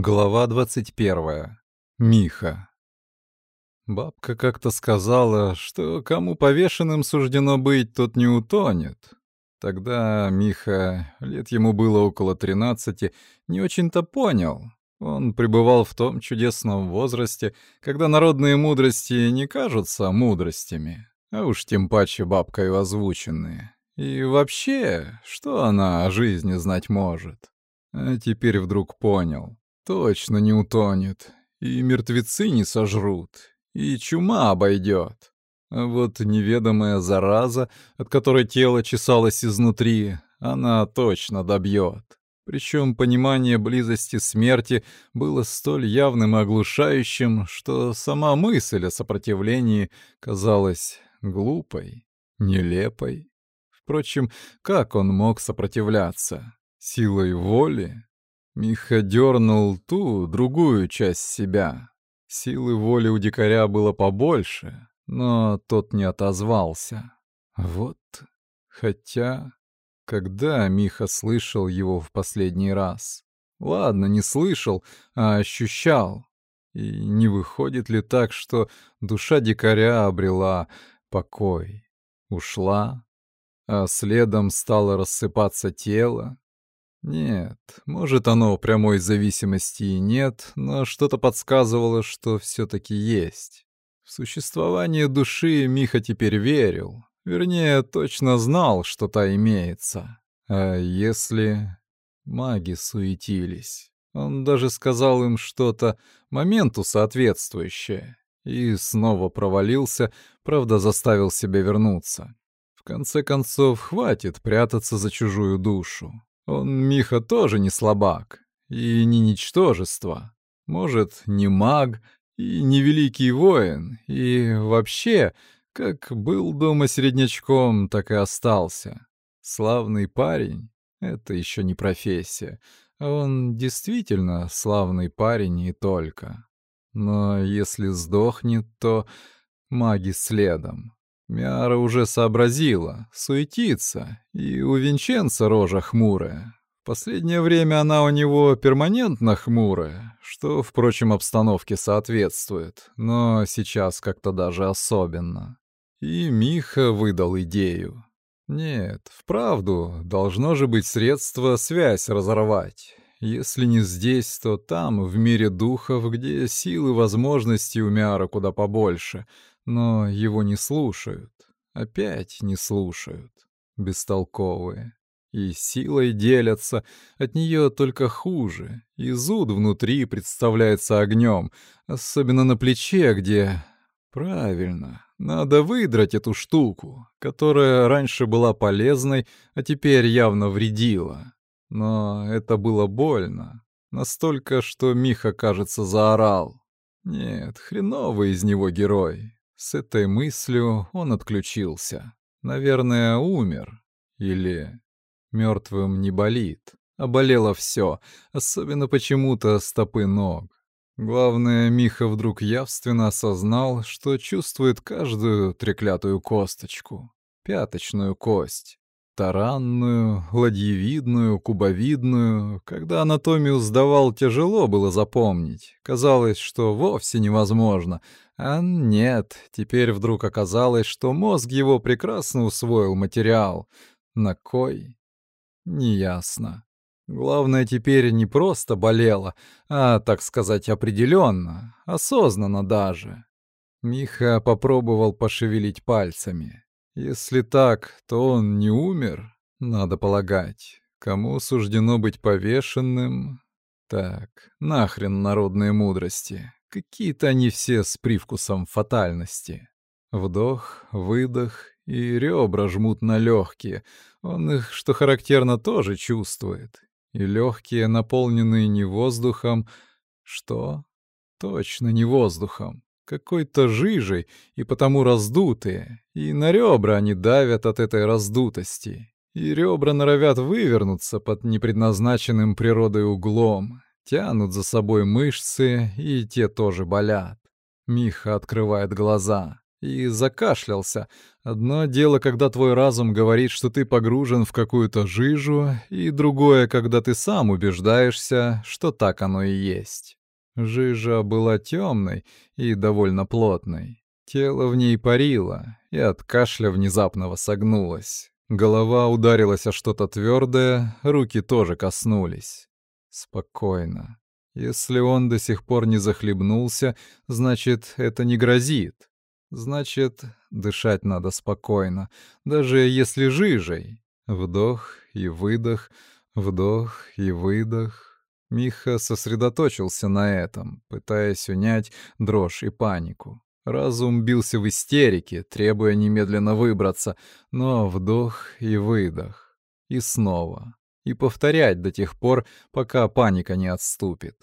Глава 21. Миха. Бабка как-то сказала, что кому повешенным суждено быть, тот не утонет. Тогда Миха, лет ему было около 13, не очень-то понял. Он пребывал в том чудесном возрасте, когда народные мудрости не кажутся мудростями, а уж тем паче бабкой озвученные. И вообще, что она о жизни знать может? А теперь вдруг понял. Точно не утонет. И мертвецы не сожрут. И чума обойдет. А вот неведомая зараза, от которой тело чесалось изнутри, она точно добьет. Причем понимание близости смерти было столь явным и оглушающим, что сама мысль о сопротивлении казалась глупой, нелепой. Впрочем, как он мог сопротивляться? Силой воли? Миха дернул ту, другую часть себя. Силы воли у дикаря было побольше, но тот не отозвался. Вот, хотя... Когда Миха слышал его в последний раз? Ладно, не слышал, а ощущал. И не выходит ли так, что душа дикаря обрела покой, ушла, а следом стало рассыпаться тело, нет, может, оно прямой зависимости и нет, но что-то подсказывало, что все-таки есть. В существование души Миха теперь верил. Вернее, точно знал, что та имеется. А если... Маги суетились. Он даже сказал им что-то моменту соответствующее. И снова провалился, правда, заставил себя вернуться. В конце концов, хватит прятаться за чужую душу. Он, Миха, тоже не слабак и не ничтожество. Может, не маг и не великий воин, и вообще, как был дома середнячком, так и остался. Славный парень — это еще не профессия, а он действительно славный парень и только. Но если сдохнет, то маги следом. Мяра уже сообразила, суетится, и у Винченца рожа хмурая. В последнее время она у него перманентно хмурая, что, впрочем, обстановке соответствует, но сейчас как-то даже особенно. И Миха выдал идею. Нет, вправду, должно же быть средство связь разорвать. Если не здесь, то там, в мире духов, где силы возможностей у Мяра куда побольше — но его не слушают. Опять не слушают. Бестолковые. И силой делятся, от нее только хуже. И зуд внутри представляется огнем, особенно на плече, где... Правильно, надо выдрать эту штуку, которая раньше была полезной, а теперь явно вредила. Но это было больно. Настолько, что Миха, кажется, заорал. Нет, хреновый из него герой. С этой мыслью он отключился. Наверное, умер. Или мертвым не болит. А болело все, особенно почему-то стопы ног. Главное, Миха вдруг явственно осознал, что чувствует каждую треклятую косточку, пяточную кость. Таранную, ладьевидную, кубовидную. Когда анатомию сдавал, тяжело было запомнить. Казалось, что вовсе невозможно. А нет, теперь вдруг оказалось, что мозг его прекрасно усвоил материал. На кой? Неясно. Главное теперь не просто болело, а, так сказать, определенно, осознанно даже. Миха попробовал пошевелить пальцами. Если так, то он не умер, надо полагать. Кому суждено быть повешенным? Так, нахрен народные мудрости. Какие-то они все с привкусом фатальности. Вдох, выдох, и ребра жмут на легкие. Он их, что характерно, тоже чувствует. И легкие, наполненные не воздухом... Что? Точно не воздухом какой-то жижей и потому раздутые, и на ребра они давят от этой раздутости, и ребра норовят вывернуться под непредназначенным природой углом, тянут за собой мышцы, и те тоже болят. Миха открывает глаза. и закашлялся. Одно дело, когда твой разум говорит, что ты погружен в какую-то жижу, и другое, когда ты сам убеждаешься, что так оно и есть. Жижа была темной и довольно плотной. Тело в ней парило, и от кашля внезапного согнулось. Голова ударилась о что-то твердое, руки тоже коснулись. Спокойно. Если он до сих пор не захлебнулся, значит, это не грозит. Значит, дышать надо спокойно, даже если жижей. Вдох и выдох, вдох и выдох. Миха сосредоточился на этом, пытаясь унять дрожь и панику. Разум бился в истерике, требуя немедленно выбраться, но вдох и выдох. И снова. И повторять до тех пор, пока паника не отступит.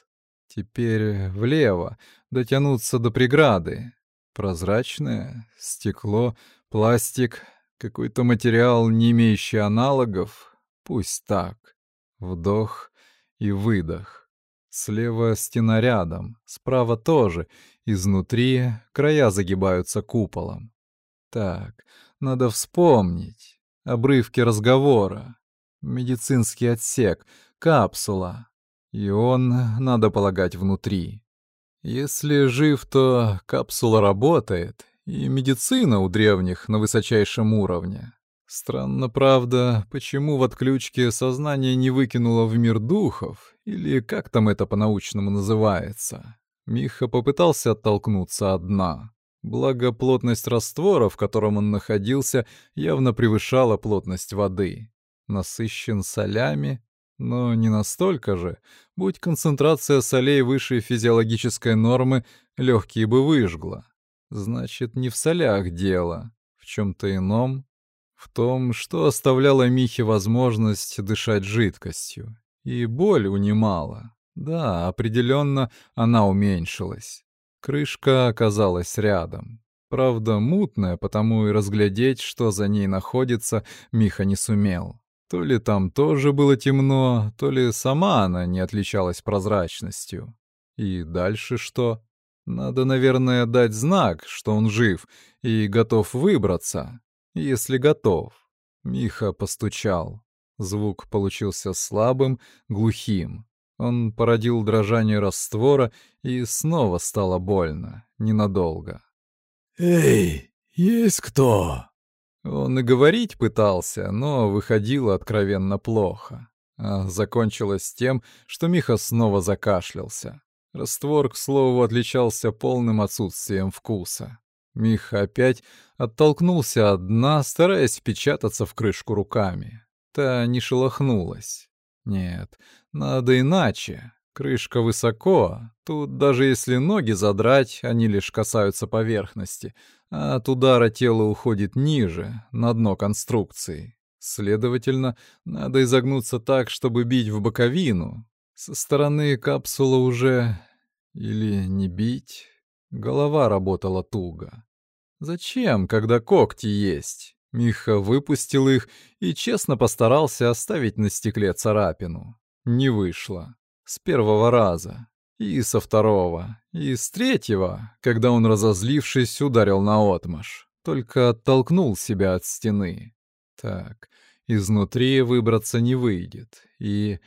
Теперь влево, дотянуться до преграды, Прозрачное, стекло, пластик, какой-то материал, не имеющий аналогов. Пусть так. Вдох и выдох. Слева стена рядом, справа тоже. Изнутри края загибаются куполом. Так, надо вспомнить. Обрывки разговора. Медицинский отсек, капсула. И он, надо полагать, внутри. Если жив, то капсула работает, и медицина у древних на высочайшем уровне. Странно, правда, почему в отключке сознание не выкинуло в мир духов, или как там это по-научному называется. Миха попытался оттолкнуться от дна. Благо, плотность раствора, в котором он находился, явно превышала плотность воды. Насыщен солями, но не настолько же. Будь концентрация солей выше физиологической нормы, легкие бы выжгло. Значит, не в солях дело, в чем-то ином. В том, что оставляло Михе возможность дышать жидкостью. И боль унимала. Да, определенно она уменьшилась. Крышка оказалась рядом. Правда, мутная, потому и разглядеть, что за ней находится, Миха не сумел. То ли там тоже было темно, то ли сама она не отличалась прозрачностью. И дальше что? Надо, наверное, дать знак, что он жив и готов выбраться. Если готов. Миха постучал. Звук получился слабым, глухим. Он породил дрожание раствора, и снова стало больно, ненадолго. «Эй, есть кто?» Он и говорить пытался, но выходило откровенно плохо. А закончилось тем, что Миха снова закашлялся. Раствор, к слову, отличался полным отсутствием вкуса. Миха опять оттолкнулся от дна, стараясь впечататься в крышку руками. Та не шелохнулась. Нет, надо иначе. Крышка высоко, тут даже если ноги задрать, они лишь касаются поверхности, а от удара тело уходит ниже, на дно конструкции. Следовательно, надо изогнуться так, чтобы бить в боковину. Со стороны капсула уже... Или не бить? Голова работала туго. Зачем, когда когти есть? Миха выпустил их и честно постарался оставить на стекле царапину. Не вышло. С первого раза. И со второго. И с третьего, когда он, разозлившись, ударил наотмашь. Только оттолкнул себя от стены. Так, изнутри выбраться не выйдет. И...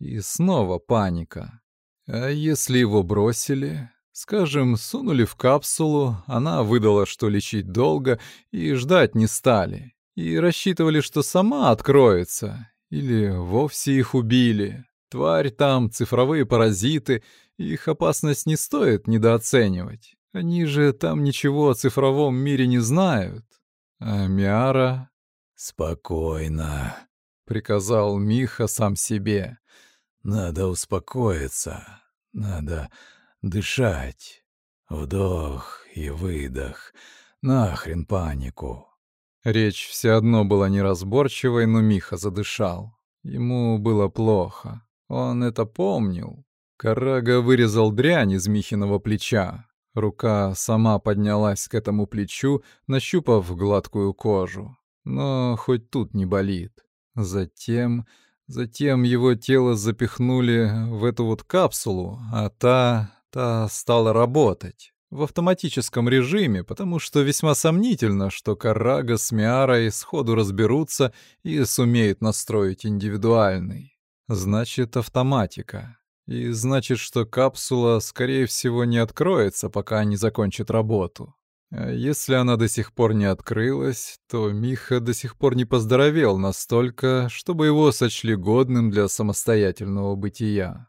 и снова паника. А если его бросили? Скажем, сунули в капсулу, она выдала, что лечить долго, и ждать не стали. И рассчитывали, что сама откроется. Или вовсе их убили. Тварь там, цифровые паразиты, их опасность не стоит недооценивать. Они же там ничего о цифровом мире не знают. А Миара... «Спокойно», — приказал Миха сам себе. «Надо успокоиться, надо дышать. Вдох и выдох. Нахрен панику». Речь все одно была неразборчивой, но Миха задышал. Ему было плохо. Он это помнил. Карага вырезал дрянь из Михиного плеча. Рука сама поднялась к этому плечу, нащупав гладкую кожу. Но хоть тут не болит. Затем... Затем его тело запихнули в эту вот капсулу, а та... та стала работать. в автоматическом режиме, потому что весьма сомнительно, что Карага с Миарой сходу разберутся и сумеют настроить индивидуальный. Значит, автоматика. И значит, что капсула, скорее всего, не откроется, пока не закончит работу. А если она до сих пор не открылась, то Миха до сих пор не поздоровел настолько, чтобы его сочли годным для самостоятельного бытия.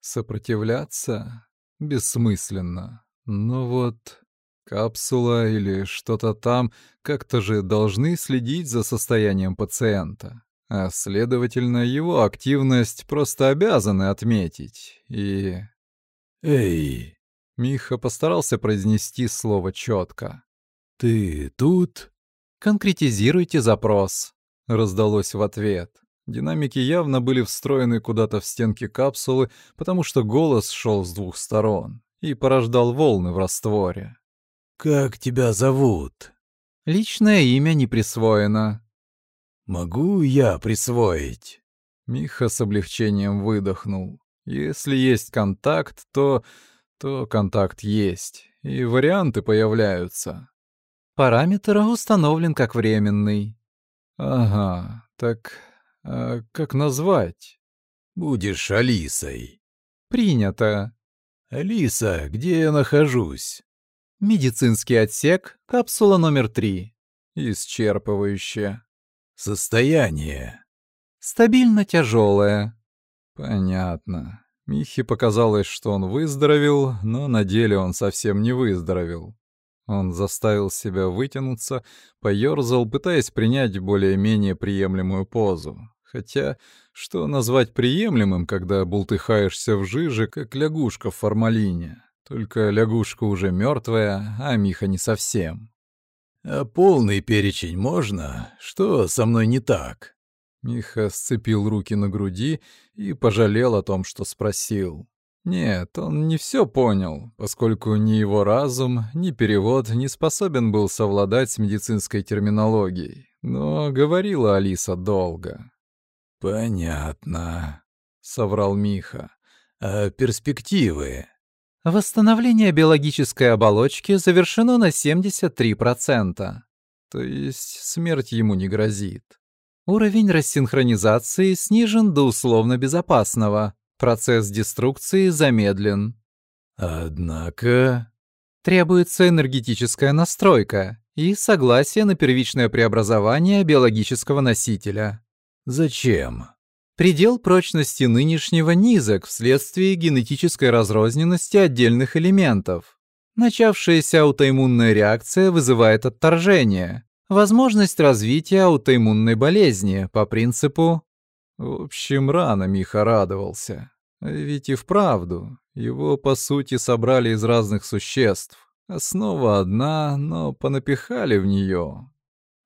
Сопротивляться? Бессмысленно. Но вот капсула или что-то там как-то же должны следить за состоянием пациента. А следовательно, его активность просто обязаны отметить. И... «Эй!» Миха постарался произнести слово четко. «Ты тут?» «Конкретизируйте запрос», — раздалось в ответ. Динамики явно были встроены куда-то в стенки капсулы, потому что голос шел с двух сторон и порождал волны в растворе. «Как тебя зовут?» «Личное имя не присвоено». «Могу я присвоить?» Миха с облегчением выдохнул. «Если есть контакт, то... то контакт есть, и варианты появляются». «Параметр установлен как временный». «Ага, так а как назвать?» «Будешь Алисой». «Принято». «Алиса, где я нахожусь?» «Медицинский отсек, капсула номер три». Исчерпывающе. «Состояние?» «Стабильно тяжелое». «Понятно». Михе показалось, что он выздоровел, но на деле он совсем не выздоровел. Он заставил себя вытянуться, поёрзал, пытаясь принять более-менее приемлемую позу. Хотя, что назвать приемлемым, когда бултыхаешься в жиже, как лягушка в формалине? Только лягушка уже мертвая, а Миха не совсем. «А полный перечень можно? Что со мной не так?» Миха сцепил руки на груди и пожалел о том, что спросил. Нет, он не все понял, поскольку ни его разум, ни перевод не способен был совладать с медицинской терминологией. Но говорила Алиса долго. «Понятно», — соврал Миха. «А перспективы?» Восстановление биологической оболочки завершено на 73%. То есть смерть ему не грозит. Уровень рассинхронизации снижен до условно безопасного. Процесс деструкции замедлен. Однако... Требуется энергетическая настройка и согласие на первичное преобразование биологического носителя. Зачем? Предел прочности нынешнего низок вследствие генетической разрозненности отдельных элементов. Начавшаяся аутоиммунная реакция вызывает отторжение. Возможность развития аутоиммунной болезни по принципу... В общем, рано Миха радовался. Ведь и вправду, его по сути собрали из разных существ. Основа одна, но понапихали в нее.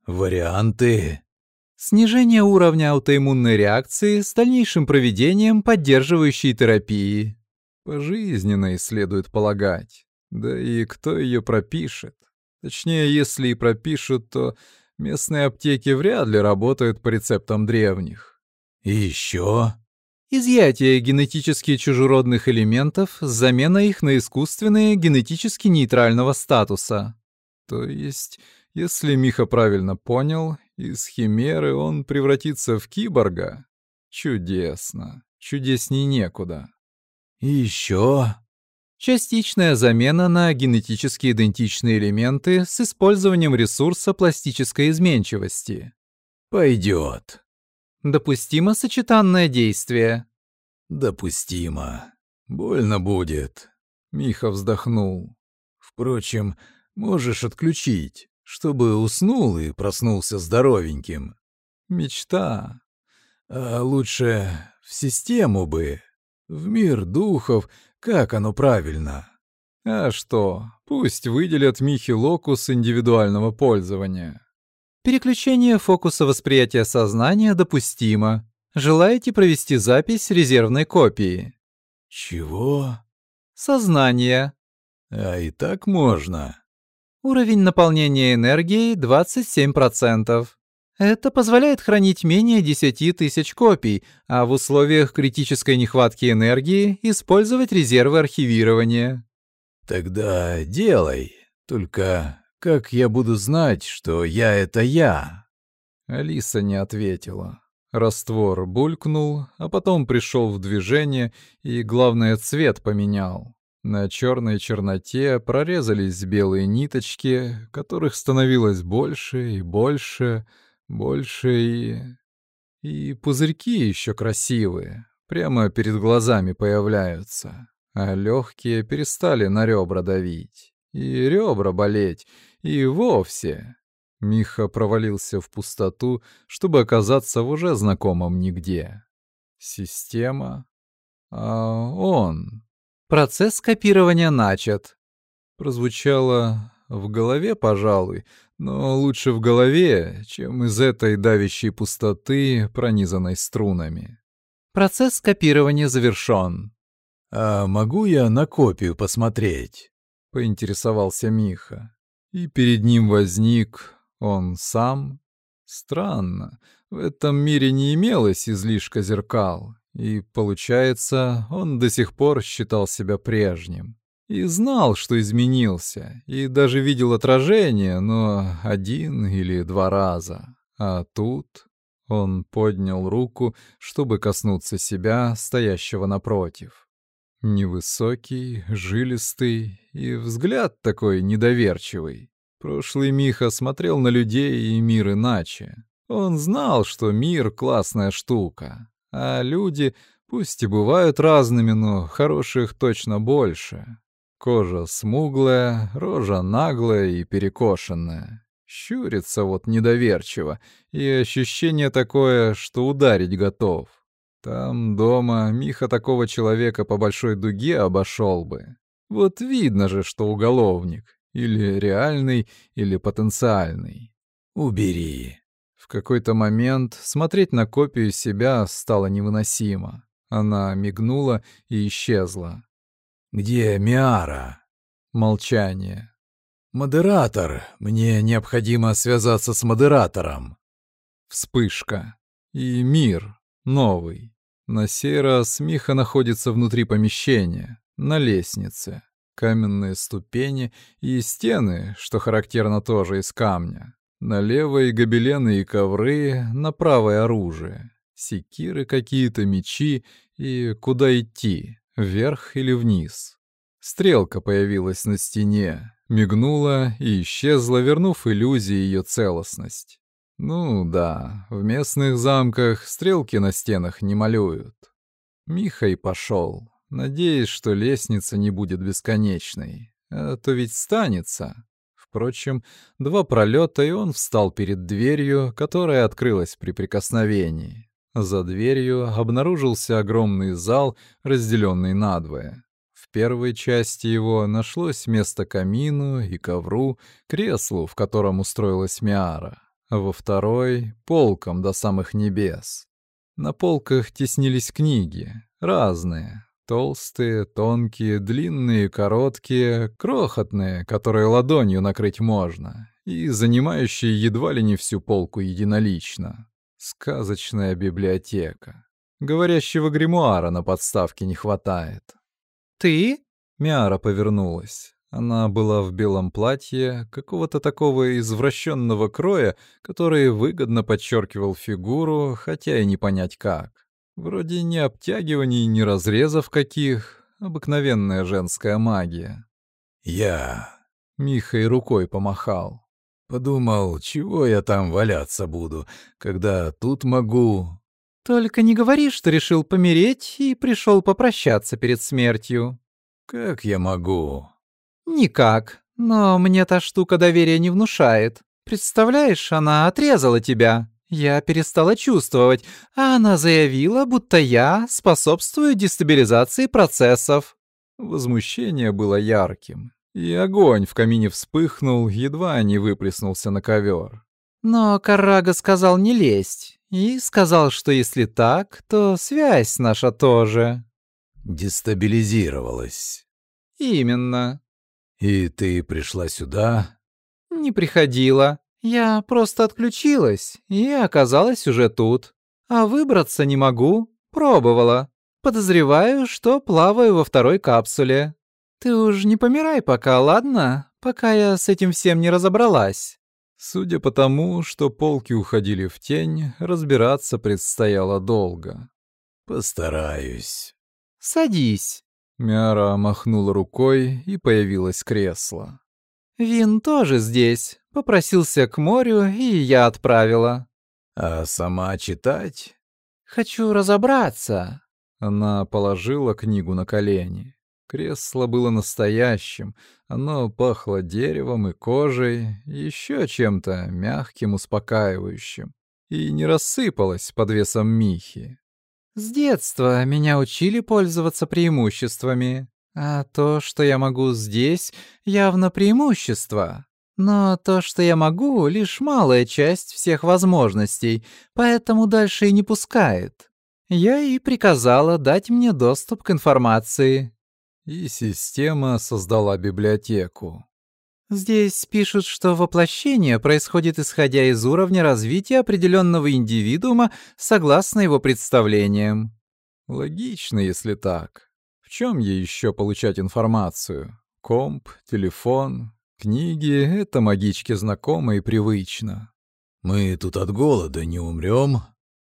«Варианты?» Снижение уровня аутоиммунной реакции с дальнейшим проведением поддерживающей терапии. Пожизненной, следует полагать. Да и кто ее пропишет? Точнее, если и пропишут, то местные аптеки вряд ли работают по рецептам древних. И еще изъятие генетически чужеродных элементов, замена их на искусственные генетически нейтрального статуса. То есть, если Миха правильно понял, из химеры он превратится в киборга? Чудесно. Чудесней некуда. И еще частичная замена на генетически идентичные элементы с использованием ресурса пластической изменчивости. Пойдет. Допустимо сочетанное действие. Допустимо. Больно будет. Миха вздохнул. Впрочем, можешь отключить чтобы уснул и проснулся здоровеньким. Мечта. А лучше в систему бы, в мир духов, как оно правильно. А что, пусть выделят Михи локус индивидуального пользования. Переключение фокуса восприятия сознания допустимо. Желаете провести запись резервной копии? Чего? Сознание. А и так можно. Уровень наполнения энергией 27%. Это позволяет хранить менее 10 тысяч копий, а в условиях критической нехватки энергии использовать резервы архивирования. Тогда делай. Только как я буду знать, что я — это я?» Алиса не ответила. Раствор булькнул, а потом пришел в движение и, главное, цвет поменял. На черной черноте прорезались белые ниточки, которых становилось больше и больше, больше и... И пузырьки еще красивые, прямо перед глазами появляются, а легкие перестали на ребра давить, и ребра болеть, и вовсе. Миха провалился в пустоту, чтобы оказаться в уже знакомом нигде. Система. А он. Процесс копирования начат. Прозвучало в голове, пожалуй, но лучше в голове, чем из этой давящей пустоты, пронизанной струнами. Процесс копирования завершён. «А могу я на копию посмотреть?» — поинтересовался Миха. И перед ним возник он сам. Странно, в этом мире не имелось излишка зеркал, и, получается, он до сих пор считал себя прежним. И знал, что изменился, и даже видел отражение, но один или два раза. А тут он поднял руку, чтобы коснуться себя, стоящего напротив. Невысокий, жилистый и взгляд такой недоверчивый. Прошлый Миха смотрел на людей и мир иначе. Он знал, что мир — классная штука, а люди, пусть и бывают разными, но хороших точно больше. Кожа смуглая, рожа наглая и перекошенная. Щурится вот недоверчиво, и ощущение такое, что ударить готов. Там, дома, Миха такого человека по большой дуге обошел бы. Вот видно же, что уголовник. Или реальный, или потенциальный. Убери. В какой-то момент смотреть на копию себя стало невыносимо. Она мигнула и исчезла. «Где Миара?» Молчание. «Модератор. Мне необходимо связаться с модератором». Вспышка. И мир. Новый. На сей раз Миха находится внутри помещения, на лестнице. Каменные ступени и стены, что характерно тоже из камня. На левой гобелены и ковры, на правое оружие. Секиры какие-то, мечи и куда идти, вверх или вниз. Стрелка появилась на стене, мигнула и исчезла, вернув иллюзии ее целостность. Ну да, в местных замках стрелки на стенах не малюют. Михай пошел надеясь, что лестница не будет бесконечной. А то ведь станется. Впрочем, два пролета, и он встал перед дверью, которая открылась при прикосновении. За дверью обнаружился огромный зал, разделенный надвое. В первой части его нашлось место камину и ковру, креслу, в котором устроилась Миара, во второй — полком до самых небес. На полках теснились книги, разные, Толстые, тонкие, длинные, короткие, крохотные, которые ладонью накрыть можно, и занимающие едва ли не всю полку единолично. Сказочная библиотека. Говорящего гримуара на подставке не хватает. «Ты?» — Миара повернулась. Она была в белом платье, какого-то такого извращенного кроя, который выгодно подчеркивал фигуру, хотя и не понять как. Вроде ни обтягиваний, ни разрезов каких. Обыкновенная женская магия. Я... Миха и рукой помахал. Подумал, чего я там валяться буду, когда тут могу... Только не говори, что решил помереть и пришел попрощаться перед смертью. Как я могу? Никак. Но мне та штука доверия не внушает. Представляешь, она отрезала тебя. Я перестала чувствовать, а она заявила, будто я способствую дестабилизации процессов. Возмущение было ярким, и огонь в камине вспыхнул, едва не выплеснулся на ковер. Но Карага сказал не лезть, и сказал, что если так, то связь наша тоже. Дестабилизировалась. Именно. И ты пришла сюда? Не приходила. Я просто отключилась и оказалась уже тут. А выбраться не могу. Пробовала. Подозреваю, что плаваю во второй капсуле. Ты уж не помирай пока, ладно? Пока я с этим всем не разобралась. Судя по тому, что полки уходили в тень, разбираться предстояло долго. «Постараюсь». «Садись». Мяра махнула рукой, и появилось кресло. «Вин тоже здесь. Попросился к морю, и я отправила». «А сама читать?» «Хочу разобраться». Она положила книгу на колени. Кресло было настоящим. Оно пахло деревом и кожей, еще чем-то мягким, успокаивающим. И не рассыпалось под весом Михи. «С детства меня учили пользоваться преимуществами. А то, что я могу здесь, явно преимущество. Но то, что я могу, лишь малая часть всех возможностей, поэтому дальше и не пускает. Я и приказала дать мне доступ к информации, и система создала библиотеку. Здесь пишут, что воплощение происходит исходя из уровня развития определенного индивидуума согласно его представлениям. Логично, если так. В чем ей еще получать информацию? Комп, телефон, книги — это магичке знакомо и привычно. Мы тут от голода не умрем.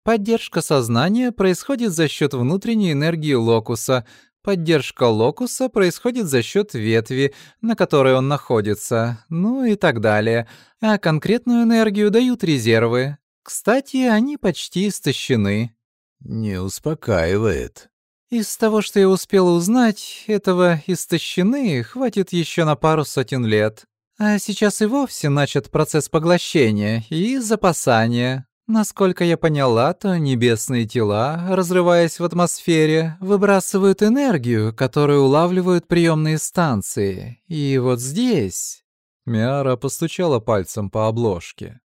Поддержка сознания происходит за счет внутренней энергии локуса, Поддержка локуса происходит за счет ветви, на которой он находится, ну и так далее. А конкретную энергию дают резервы. Кстати, они почти истощены. Не успокаивает. Из того, что я успела узнать, этого истощены хватит еще на пару сотен лет. А сейчас и вовсе начат процесс поглощения и запасания. Насколько я поняла, то небесные тела, разрываясь в атмосфере, выбрасывают энергию, которую улавливают приемные станции. И вот здесь... Миара постучала пальцем по обложке.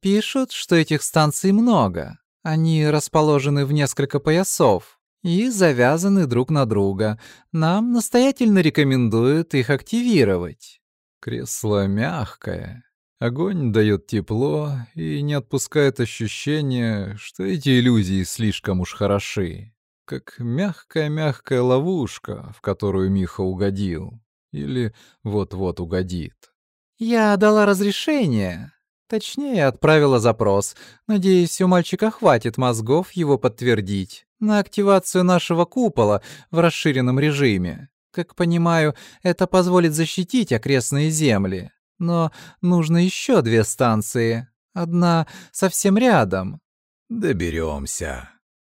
Пишут, что этих станций много. Они расположены в несколько поясов и завязаны друг на друга. Нам настоятельно рекомендуют их активировать. Кресло мягкое, Огонь дает тепло и не отпускает ощущение, что эти иллюзии слишком уж хороши. Как мягкая-мягкая ловушка, в которую Миха угодил. Или вот-вот угодит. «Я дала разрешение. Точнее, отправила запрос. Надеюсь, у мальчика хватит мозгов его подтвердить. На активацию нашего купола в расширенном режиме. Как понимаю, это позволит защитить окрестные земли. Но нужно еще две станции. Одна совсем рядом. Доберемся,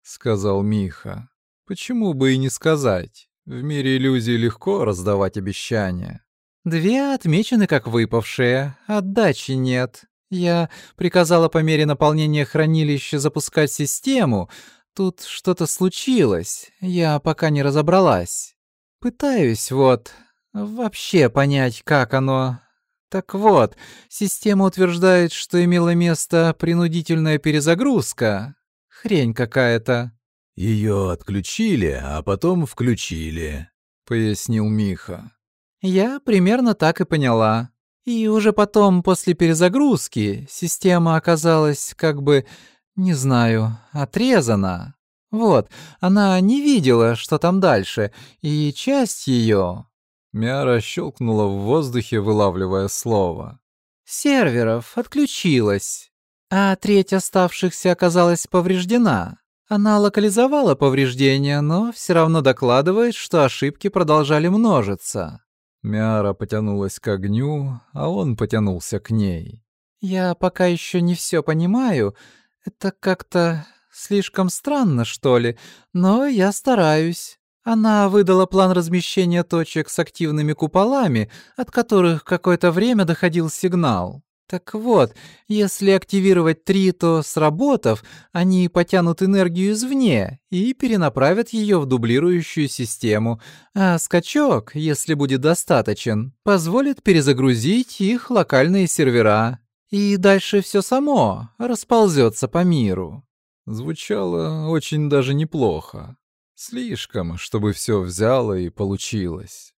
сказал Миха. Почему бы и не сказать? В мире иллюзий легко раздавать обещания. Две отмечены как выпавшие, отдачи нет. Я приказала по мере наполнения хранилища запускать систему. Тут что-то случилось, я пока не разобралась. Пытаюсь вот вообще понять, как оно, так вот, система утверждает, что имела место принудительная перезагрузка. Хрень какая-то. Ее отключили, а потом включили, пояснил Миха. Я примерно так и поняла. И уже потом, после перезагрузки, система оказалась как бы, не знаю, отрезана. Вот, она не видела, что там дальше, и часть ее, Мяра щелкнула в воздухе, вылавливая слово. «Серверов отключилась, а треть оставшихся оказалась повреждена. Она локализовала повреждения, но все равно докладывает, что ошибки продолжали множиться». Мяра потянулась к огню, а он потянулся к ней. «Я пока еще не все понимаю. Это как-то слишком странно, что ли, но я стараюсь». Она выдала план размещения точек с активными куполами, от которых какое-то время доходил сигнал. Так вот, если активировать три, то сработав, они потянут энергию извне и перенаправят ее в дублирующую систему, а скачок, если будет достаточен, позволит перезагрузить их локальные сервера. И дальше все само расползется по миру. Звучало очень даже неплохо. Слишком, чтобы все взяло и получилось.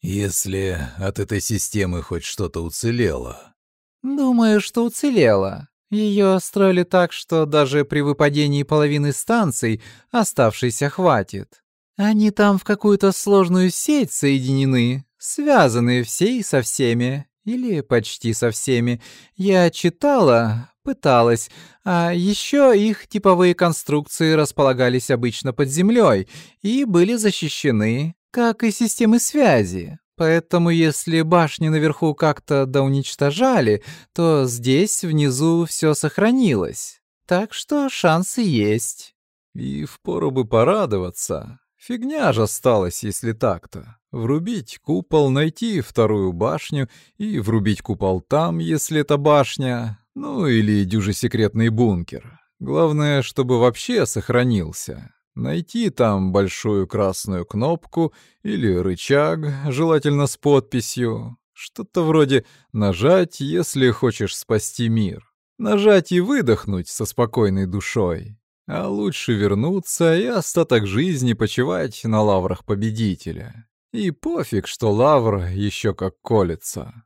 Если от этой системы хоть что-то уцелело. Думаю, что уцелело. Ее строили так, что даже при выпадении половины станций оставшейся хватит. Они там в какую-то сложную сеть соединены, связаны все и со всеми, или почти со всеми. Я читала, пыталась, а еще их типовые конструкции располагались обычно под землей и были защищены, как и системы связи. Поэтому если башни наверху как-то доуничтожали, то здесь внизу все сохранилось. Так что шансы есть. И впору бы порадоваться. Фигня же осталась, если так-то. Врубить купол, найти вторую башню и врубить купол там, если это башня, ну или дюже секретный бункер. Главное, чтобы вообще сохранился. Найти там большую красную кнопку или рычаг, желательно с подписью. Что-то вроде «нажать, если хочешь спасти мир». Нажать и выдохнуть со спокойной душой. А лучше вернуться и остаток жизни почивать на лаврах победителя. И пофиг, что лавр еще как колется.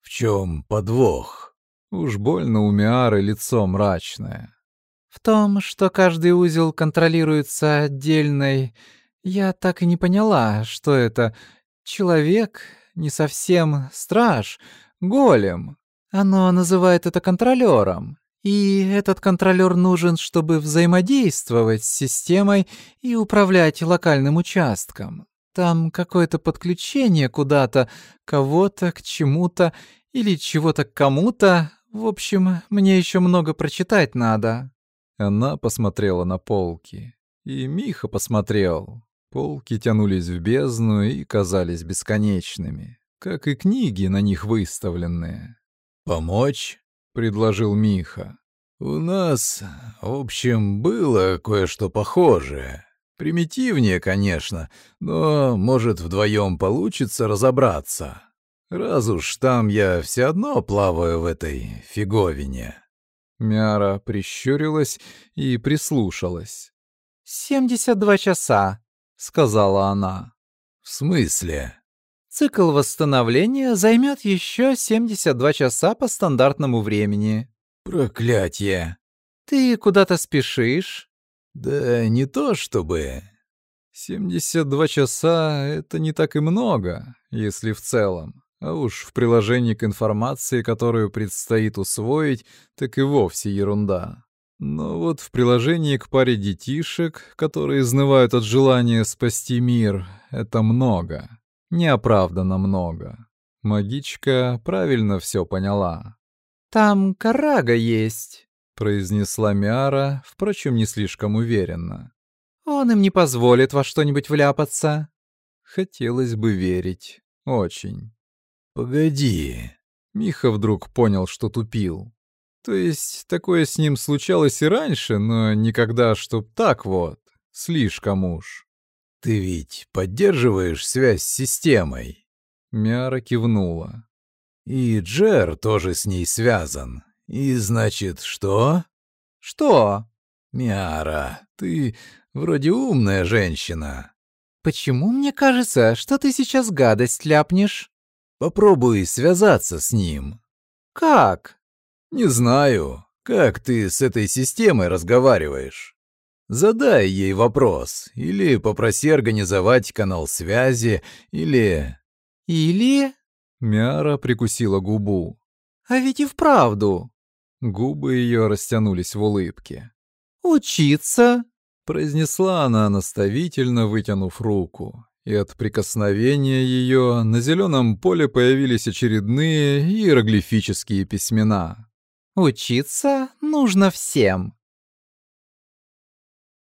В чем подвох? Уж больно у Миары лицо мрачное. В том, что каждый узел контролируется отдельной, я так и не поняла, что это человек, не совсем страж, голем. Оно называет это контролером. И этот контролер нужен, чтобы взаимодействовать с системой и управлять локальным участком. Там какое-то подключение куда-то, кого-то к чему-то или чего-то к кому-то. В общем, мне еще много прочитать надо. Она посмотрела на полки. И Миха посмотрел. Полки тянулись в бездну и казались бесконечными, как и книги на них выставленные. «Помочь?» — предложил Миха. «У нас, в общем, было кое-что похожее. Примитивнее, конечно, но, может, вдвоем получится разобраться. Раз уж там я все одно плаваю в этой фиговине». Мяра прищурилась и прислушалась. «Семьдесят два часа», — сказала она. «В смысле?» «Цикл восстановления займет еще семьдесят два часа по стандартному времени». «Проклятье!» «Ты куда-то спешишь?» «Да не то чтобы...» «Семьдесят два часа — это не так и много, если в целом. А уж в приложении к информации, которую предстоит усвоить, так и вовсе ерунда. Но вот в приложении к паре детишек, которые изнывают от желания спасти мир, это много. Неоправданно много. Магичка правильно все поняла. «Там Карага есть», — произнесла Миара, впрочем, не слишком уверенно. «Он им не позволит во что-нибудь вляпаться». Хотелось бы верить. Очень. «Погоди». Миха вдруг понял, что тупил. То есть такое с ним случалось и раньше, но никогда чтоб так вот. Слишком уж. «Ты ведь поддерживаешь связь с системой?» Мяра кивнула. «И Джер тоже с ней связан. И значит, что?» «Что?» «Мяра, ты вроде умная женщина». «Почему мне кажется, что ты сейчас гадость ляпнешь?» Попробуй связаться с ним. Как? Не знаю. Как ты с этой системой разговариваешь? Задай ей вопрос или попроси организовать канал связи, или... Или... Мяра прикусила губу. А ведь и вправду. Губы ее растянулись в улыбке. «Учиться?» — произнесла она наставительно, вытянув руку и от прикосновения ее на зеленом поле появились очередные иероглифические письмена. «Учиться нужно всем»,